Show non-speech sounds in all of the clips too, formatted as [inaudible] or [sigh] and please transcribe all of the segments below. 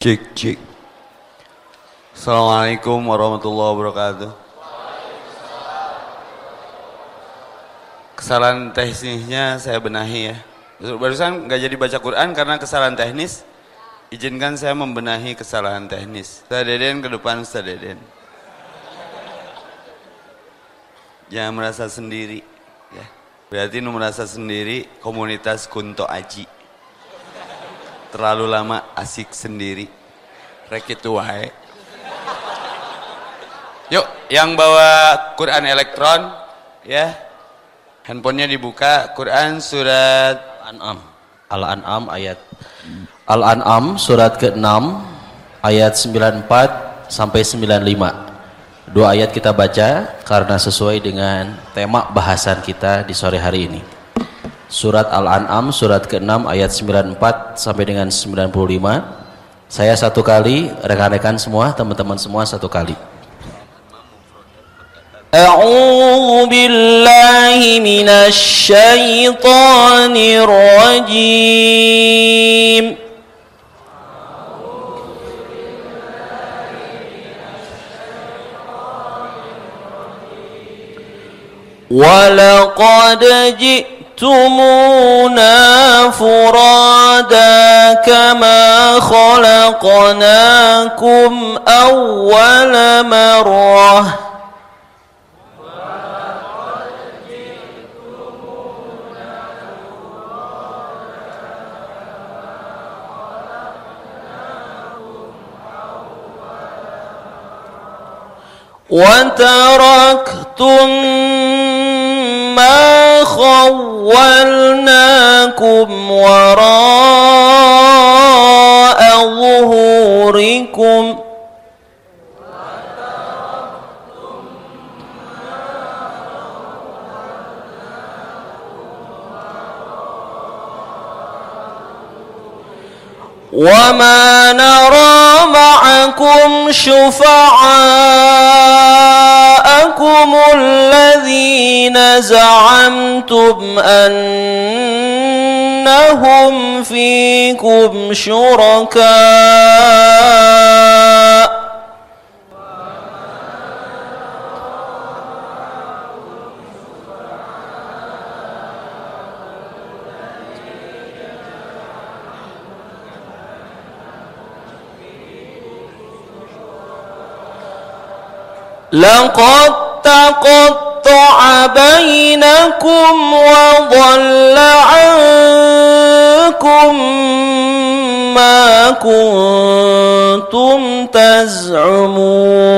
Cek cek. Assalamualaikum warahmatullahi wabarakatuh. Kesalahan teknisnya saya benahi ya. Barusan nggak jadi baca Quran karena kesalahan teknis. Izinkan saya membenahi kesalahan teknis. Ustaz Deden ke depan Ustaz Deden. Jangan merasa sendiri. Ya. Berarti nu merasa sendiri komunitas Kunto Aji terlalu lama asik sendiri. Rek yuk yang bawa Quran elektron ya. Handphonenya dibuka Quran surat Al-An'am. Al-An'am ayat Al-An'am surat ke-6 ayat 94 sampai 95 dua ayat kita baca karena sesuai dengan tema bahasan kita di sore hari ini Surat Al-An'am surat ke-6 ayat 94 sampai dengan 95. Saya satu kali, rekan-rekan semua, teman-teman semua satu kali. A'udzu billahi minasy syaithanir rajim. ولقد جئت جئتمونا فرادا كما خلقناكم أول مرة. وتركتم خولناكم وراء ظهوركم وما نرى معكم شفعاءكم الذين زعمتم أنهم فيكم شركاء لقد تقطع بينكم وضل عنكم ما كنتم تزعمون.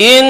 إن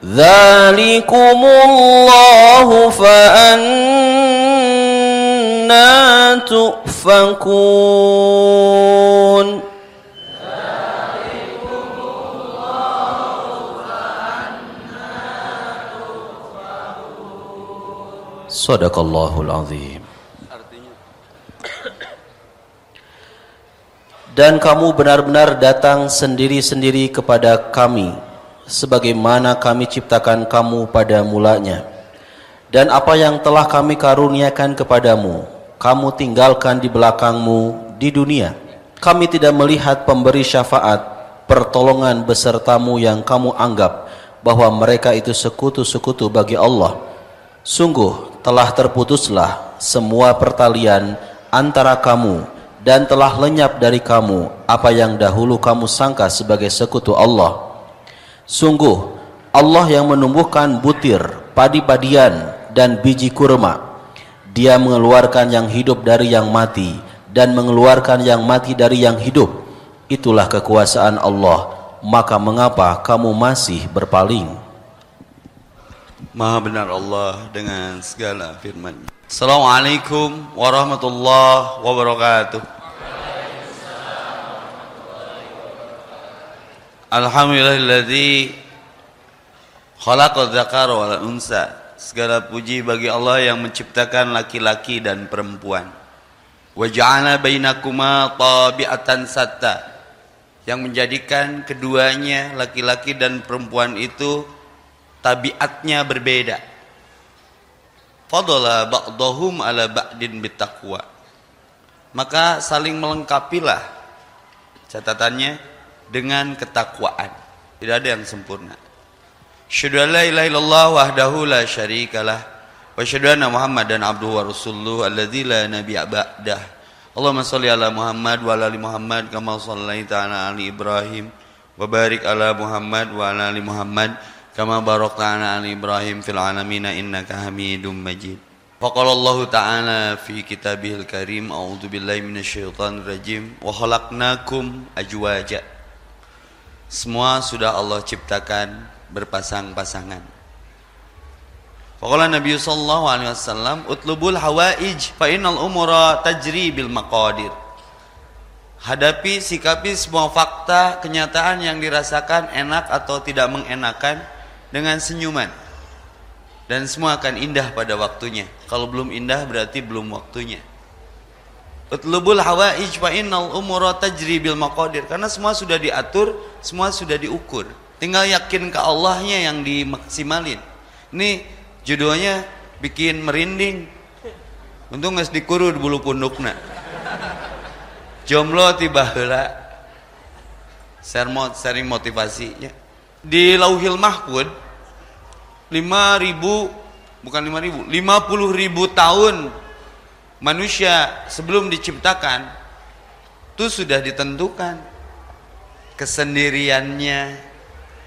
dzalikumullahu fa anna tu'fakun Sadaqallahul azim. Dan kamu benar-benar datang sendiri-sendiri kepada kami sebagaimana kami ciptakan kamu pada mulanya. Dan apa yang telah kami karuniakan kepadamu, kamu tinggalkan di belakangmu di dunia. Kami tidak melihat pemberi syafaat, pertolongan besertamu yang kamu anggap bahwa mereka itu sekutu-sekutu bagi Allah. Sungguh telah terputuslah semua pertalian antara kamu dan telah lenyap dari kamu apa yang dahulu kamu sangka sebagai sekutu Allah. Sungguh Allah yang menumbuhkan butir padi-padian dan biji kurma. Dia mengeluarkan yang hidup dari yang mati dan mengeluarkan yang mati dari yang hidup. Itulah kekuasaan Allah. Maka mengapa kamu masih berpaling? Maha benar Allah dengan segala firman. Assalamualaikum warahmatullahi wabarakatuh. Alhamdulillahilladzi khalaqa dzakara wal unsa. Segala puji bagi Allah yang menciptakan laki-laki dan perempuan. Wa ja'ala bainakuma tabi'atan satta. Yang menjadikan keduanya laki-laki dan perempuan itu tabiatnya berbeda. Fadala ba'dahum ala ba'din bitaqwa. Maka saling melengkapilah catatannya dengan ketakwaan. Tidak ada yang sempurna. Syahadu la ilaha illallah wahdahu la syarikalah wa syahadu anna Muhammadan abduhu wa rasuluhu alladzi la nabiyya ba'dah. Allahumma shalli ala Muhammad wa ala ali Muhammad kama shallaita ala ali Ibrahim wa barik ala Muhammad wa ala ali Muhammad kama barakta ala ali Ibrahim fil alamin innaka Hamidum Majid. Faqala Allah Ta'ala fi kitabihil karim A'udzu billahi minasyaitonir rajim wa khalaqnakum ajwaja. Semua sudah Allah ciptakan berpasang-pasangan. Faqala Nabi sallallahu alaihi wasallam utlubul hawaij fa innal umura tajri bil maqadir. Hadapi sikapi semua fakta kenyataan yang dirasakan enak atau tidak mengenakan dengan senyuman dan semua akan indah pada waktunya kalau belum indah berarti belum waktunya utlubul hawaij fa innal umura tajri bil maqadir. Karena semua sudah diatur semua sudah diukur. Tinggal yakin ke Allahnya yang dimaksimalin. Ini judulnya bikin merinding. Untung nggak dikurur bulu pundukna jomblo tiba heula. Sering motivasinya. Di Lauhil Mahfud 5000 bukan 5000 50 ribu tahun manusia sebelum diciptakan itu sudah ditentukan kesendiriannya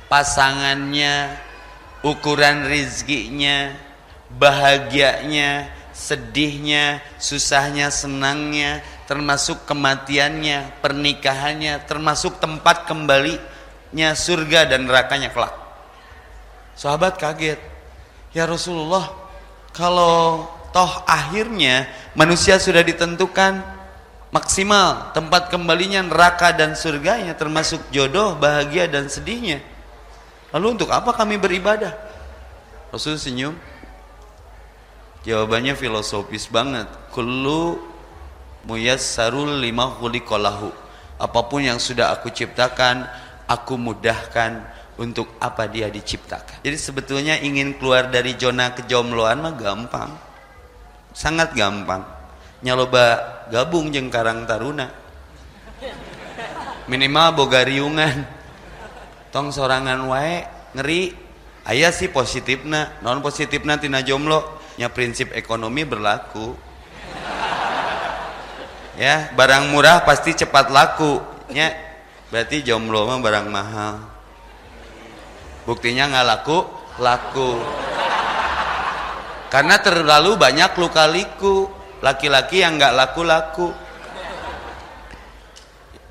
pasangannya ukuran rizkinya bahagianya sedihnya susahnya senangnya termasuk kematiannya pernikahannya termasuk tempat kembalinya surga dan nerakanya kelak Sahabat kaget. Ya Rasulullah, kalau toh akhirnya manusia sudah ditentukan maksimal tempat kembalinya neraka dan surganya termasuk jodoh, bahagia dan sedihnya. Lalu untuk apa kami beribadah? Rasul senyum. Jawabannya filosofis banget. Kullu muyassarul lima khuliqalahu. Apa pun yang sudah aku ciptakan, aku mudahkan untuk apa dia diciptakan. Jadi sebetulnya ingin keluar dari zona kejombloan mah gampang. Sangat gampang. Nyaloba gabung jeng Karang Taruna. Minimal boga riungan. Tong sorangan wae ngeri. Ayah sih positifna, non positifna tina jomblo. Nya prinsip ekonomi berlaku. Ya, barang murah pasti cepat laku. Ya, berarti jomblo mah barang mahal buktinya nggak laku laku karena terlalu banyak luka-liku laki-laki yang nggak laku-laku.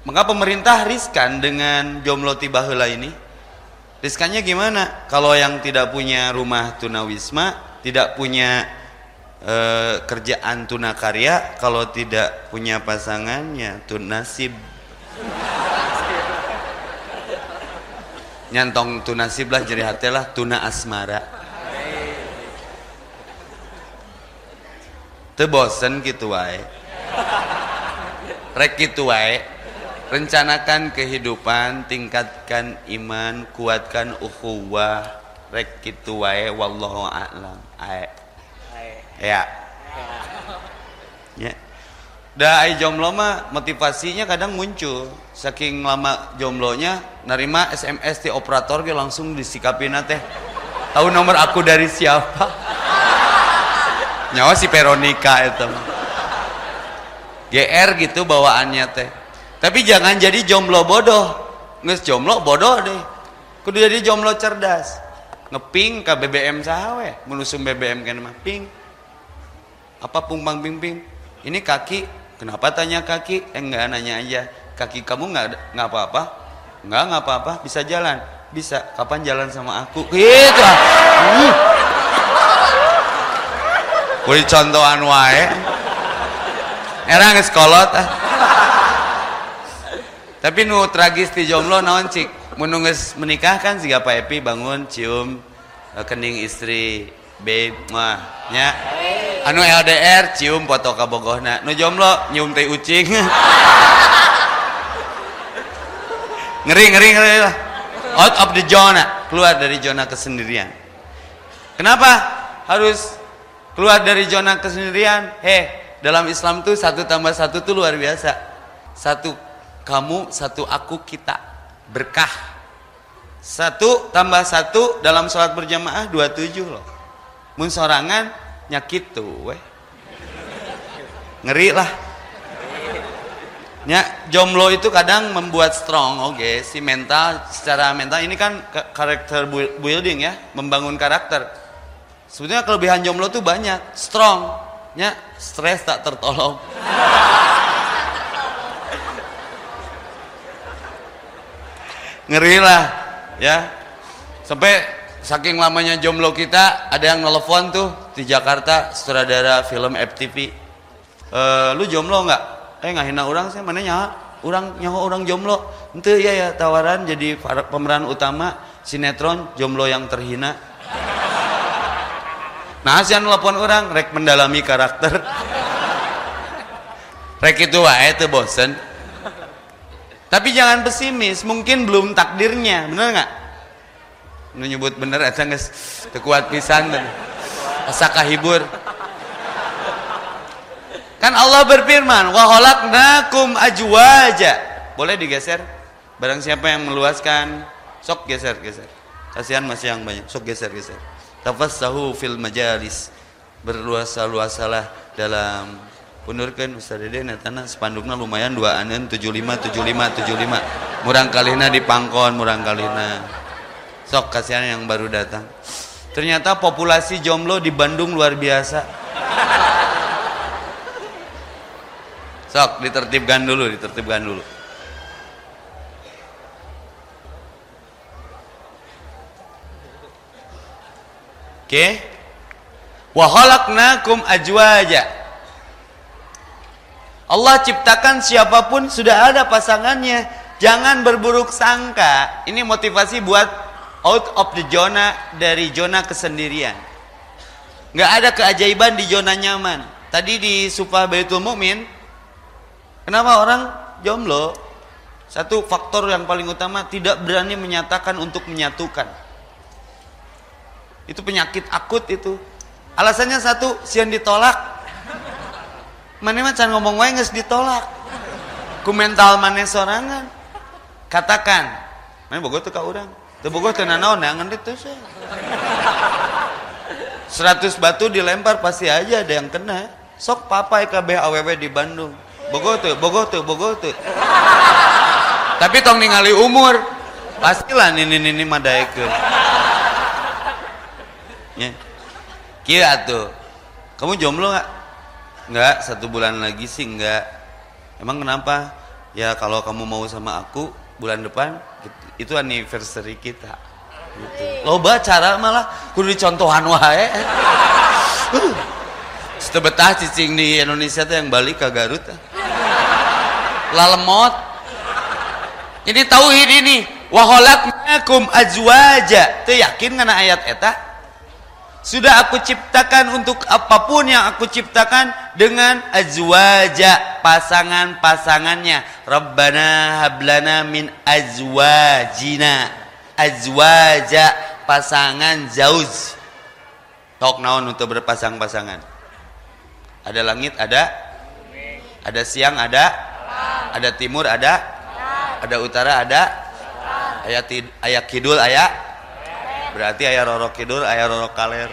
Maka pemerintah riskan dengan jomblo tibahula ini. Riskannya gimana? Kalau yang tidak punya rumah tunawisma tidak punya e, kerjaan tunakarya kalau tidak punya pasangannya tunasib. Nyantong tuna siblah jadi hati lah tuna asmara teu bosen gitu wae. Rek gitu wae. Rencanakan kehidupan tingkatkan iman kuatkan ukhuwah. Rek gitu wae wallahu a'lam. Ae. Ya. Ya. Da ai jomblo mah motivasinya kadang muncul. Saking lama jomblonya nerima SMS di operator ge langsung disikapin teh. Tahu nomor aku dari siapa? Nyawa si Veronica itu. GR gitu bawaannya teh. Tapi jangan jadi jomblo bodoh. Nges jomblo bodoh deh. Kudu jadi jomblo cerdas. ngeping ke BBM sawe menusum BBM kan mah. Ping. Apa pumpang ping ping? Ini kaki. Kenapa tanya kaki? Eh enggak nanya aja. Kaki kamu nggak nggak apa-apa? Nggak nggak apa-apa. Bisa jalan. Bisa. Kapan jalan sama aku? Gitu. Ah. Kuwi contohan wae. Era geus kolot ah. Tapi nu tragis di jomblo naon cik? Menikah kan siga Pak Epi bangun cium uh, kening istri babe mah nya. Anu LDR cium foto kabogohna. Nu jomblo nyium teh ucing. [laughs] ngeri ngeri ngeri lah. Out of the zona, keluar dari zona kesendirian. Kenapa harus keluar dari zona kesendirian heh dalam Islam tuh satu tambah satu tuh luar biasa. Satu kamu satu aku kita. Berkah. Satu tambah satu dalam sholat berjamaah dua tujuh loh. Mun sorangan nyakit tuh weh. Ngeri lah. Ya, jomblo itu kadang membuat strong, oke, okay. si mental, secara mental. Ini kan karakter building ya, membangun karakter Sebetulnya kelebihan jomblo tuh banyak, strong, nya stres tak tertolong. Ngeri lah, ya. Sampai saking lamanya jomblo kita, ada yang nelfon tuh di Jakarta, sutradara film FTV. E, eh, lu jomblo nggak? Eh nggak hina orang sih, mana nyawa? Orang nyawa orang jomblo. Ente ya ya tawaran jadi pemeran utama sinetron jomblo yang terhina Nah, asian telepon orang rek mendalami karakter. Rek itu wae itu bosen. Tapi jangan pesimis, mungkin belum takdirnya, bener nggak? Nu nyebut bener eta geus kuat pisan asa kahibur. Kan Allah berfirman, "Wa khalaqnakum ajwaja." Boleh digeser? Barang siapa yang meluaskan, sok geser, geser. Kasihan masih yang banyak, sok geser, geser tafassahu fil majalis. Berluasa-luasalah dalam punurkeun Ustaz Dede tanah spandukna lumayan dua anen 75 75 75 murang kalina di pangkon murang kalina. Sok kasihan yang baru datang. Ternyata populasi jomblo di Bandung luar biasa. Sok ditertibkan dulu ditertibkan dulu Oke. Wa khalaqnakum ajwaja. Allah ciptakan siapa pun sudah ada pasangannya. Jangan berburuk sangka. Ini motivasi buat out of the zona dari zona kesendirian. Nggak ada keajaiban di zona nyaman. Tadi di Supah Baitul Mukmin, kenapa orang jomblo? Satu faktor yang paling utama tidak berani menyatakan untuk menyatukan. Itu penyakit akut itu. Alasannya satu, sian ditolak. Mana mah ngomong wae geus ditolak. Ku mental mana sorangan. Katakan, mana bogo tuh ka urang. Teu bogo teu nanaon neangan teu sih. 100 batu dilempar pasti aja ada yang kena. Sok papai kabeh awewe di Bandung. Bogo tuh, bogo tuh, bogo tuh. Tapi tong ningali umur. Pastilah nini nini madaikeun ya. Kira tuh. Kamu jomblo nggak? Nggak. Satu bulan lagi sih nggak. Emang kenapa? Ya kalau kamu mau sama aku bulan depan itu anniversary kita. Gitu. loba cara malah kudu dicontohan wae. [laughs] Uh, cicing di Indonesia tuh yang balik ke Garut. Lalemot. Ini tauhid ini waholaknakum azwaja. Tuh yakin karena ayat eta sudah aku ciptakan untuk apa pun yang aku ciptakan dengan azwaja pasangan-pasangannya. Rabbana hablana min azwajina. Azwaja pasangan zauz. Tok naon untuk berpasang-pasangan. Ada langit, ada ada siang, ada ada timur, ada ada utara, ada ayat ayat kidul, ayat berarti ayah roro kidul ayah roro kaler.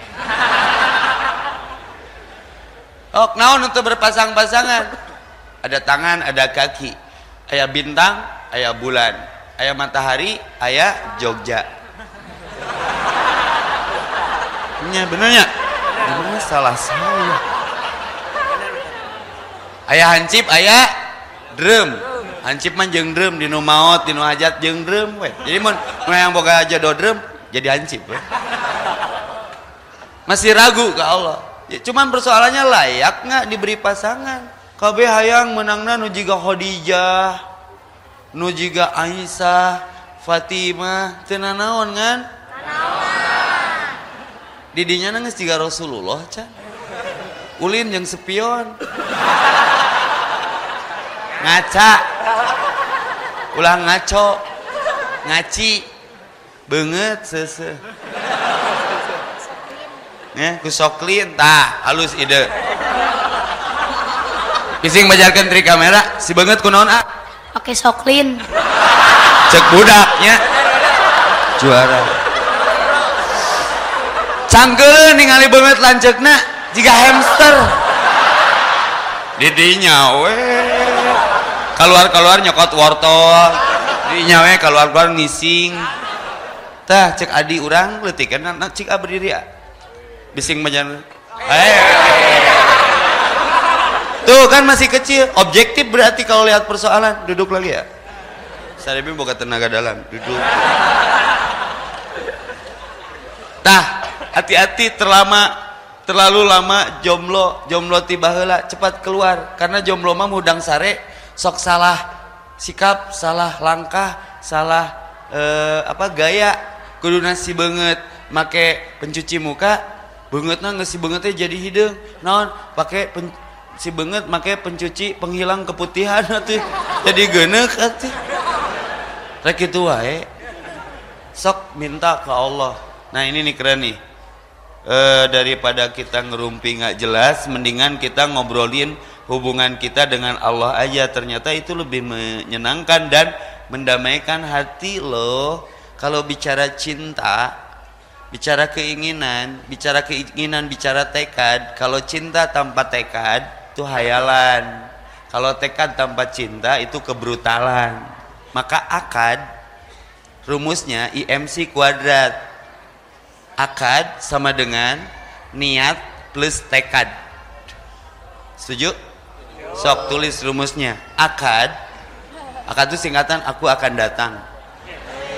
Oh naon untuk berpasang-pasangan? Ada tangan ada kaki. Ayah bintang ayah bulan. Ayah matahari ayah Jogja. Nya? Benernya Gimana salah saya. Ayah hancip ayah drum hancip mah jeung drum di nu maot di nu hajat jeung drum jadi mun yang boga aja do drum jadi hancip we masih ragu ke Allah. Ya, cuman persoalannya layak nggak diberi pasangan? Kabeh hayang menangna nu jiga Khadijah nu jiga Aisyah Fatimah teu naon kan? Didinya nangis jiga Rasulullah can ulin yang sepion. Ngaca. Ulang ngaco. Ngaci banget sese ya kusoklin tah halus ide. Pising bajarkan trik kamera si banget kunaon ah? Oke soklin. cek budaknya. Juara. Canggel ningali banget lancekna jika hamster. Didinya weh keluar-keluar nyokot wortel. Didinya weh keluar-keluar ngising tah cek adi urang leutik kan? Nah, cik berdiri ya bising majan eh. Tuh kan masih kecil. Objektif berarti kalau lihat persoalan duduk lagi ya. Sarebi boga tenaga dalam duduk. Tah hati-hati terlama terlalu lama jomblo jomblo tiba heula cepat keluar. Karena jomblo mah mudang sare sok salah sikap salah langkah salah eh, apa gaya kudu nasi banget. Make pencuci muka bangetna nggak si bangetnya jadi hidung. Naon? Pakai pen, si banget make pencuci penghilang keputihan [laughs] atuh. Jadi genek atuh. Rek itu wae sok minta ke Allah. Nah ini nih keren nih. E, daripada kita ngerumpi nggak jelas mendingan kita ngobrolin hubungan kita dengan Allah aja. Ternyata itu lebih menyenangkan dan mendamaikan hati loh kalau bicara cinta bicara keinginan bicara keinginan bicara tekad kalau cinta tanpa tekad itu hayalan. Kalau tekad tanpa cinta itu kebrutalan. Maka akad rumusnya IMC kuadrat. Akad sama dengan niat plus tekad. Setuju? sok tulis rumusnya. Akad akad itu singkatan aku akan datang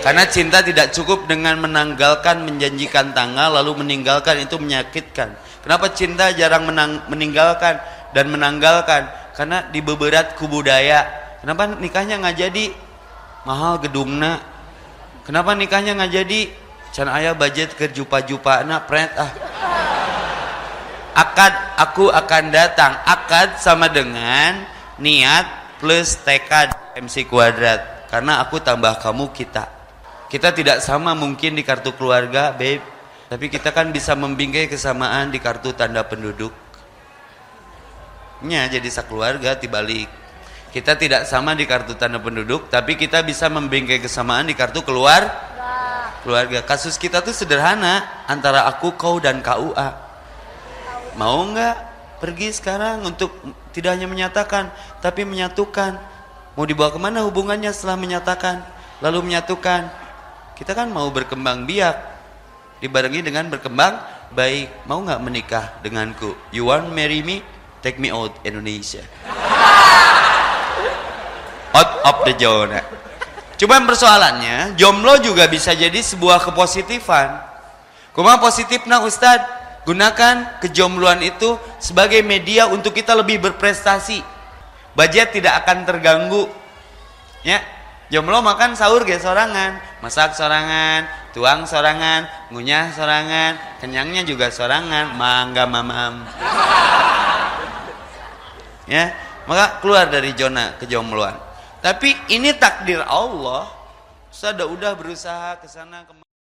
karena cinta tidak cukup dengan menanggalkan menjanjikan tanggal lalu meninggalkan itu menyakitkan. Kenapa cinta jarang menang, meninggalkan dan menanggalkan? Karena dibeberat ku budaya. Kenapa nikahnya nggak jadi? Mahal gedungna. Kenapa nikahnya nggak jadi? Can ayah budget ke jupa-jupa na pret ah. Akad aku akan datang. Akad sama dengan niat plus tekad MC kuadrat. Karena aku tambah kamu kita kita tidak sama mungkin di kartu keluarga babe. Tapi kita kan bisa membingkai kesamaan di kartu tanda penduduk. Nya jadi sekeluarga tibalik. Kita tidak sama di kartu tanda penduduk tapi kita bisa membingkai kesamaan di kartu keluar keluarga. Kasus kita tuh sederhana antara aku kau dan KUA mau nggak? Pergi sekarang untuk tidak hanya menyatakan tapi menyatukan. Mau dibawa ke mana hubungannya setelah menyatakan? Lalu menyatukan kita kan mau berkembang biak. Dibarengi dengan berkembang baik. Mau nggak menikah denganku? You want marry me? Take me out Indonesia. Out of the zone. Cuman persoalannya jomblo juga bisa jadi sebuah kepositifan. Kuma positif nah Ustadz? Gunakan kejombloan itu sebagai media untuk kita lebih berprestasi. Budget tidak akan terganggu. Ya, jomblo makan sahur ge sorangan, masak sorangan, tuang sorangan, ngunyah sorangan, kenyangnya juga sorangan, mangga mamam. [laughs] Ya, maka keluar dari zona kejombloan. Tapi ini takdir Allah. Sudah udah berusaha ke sana ke mana.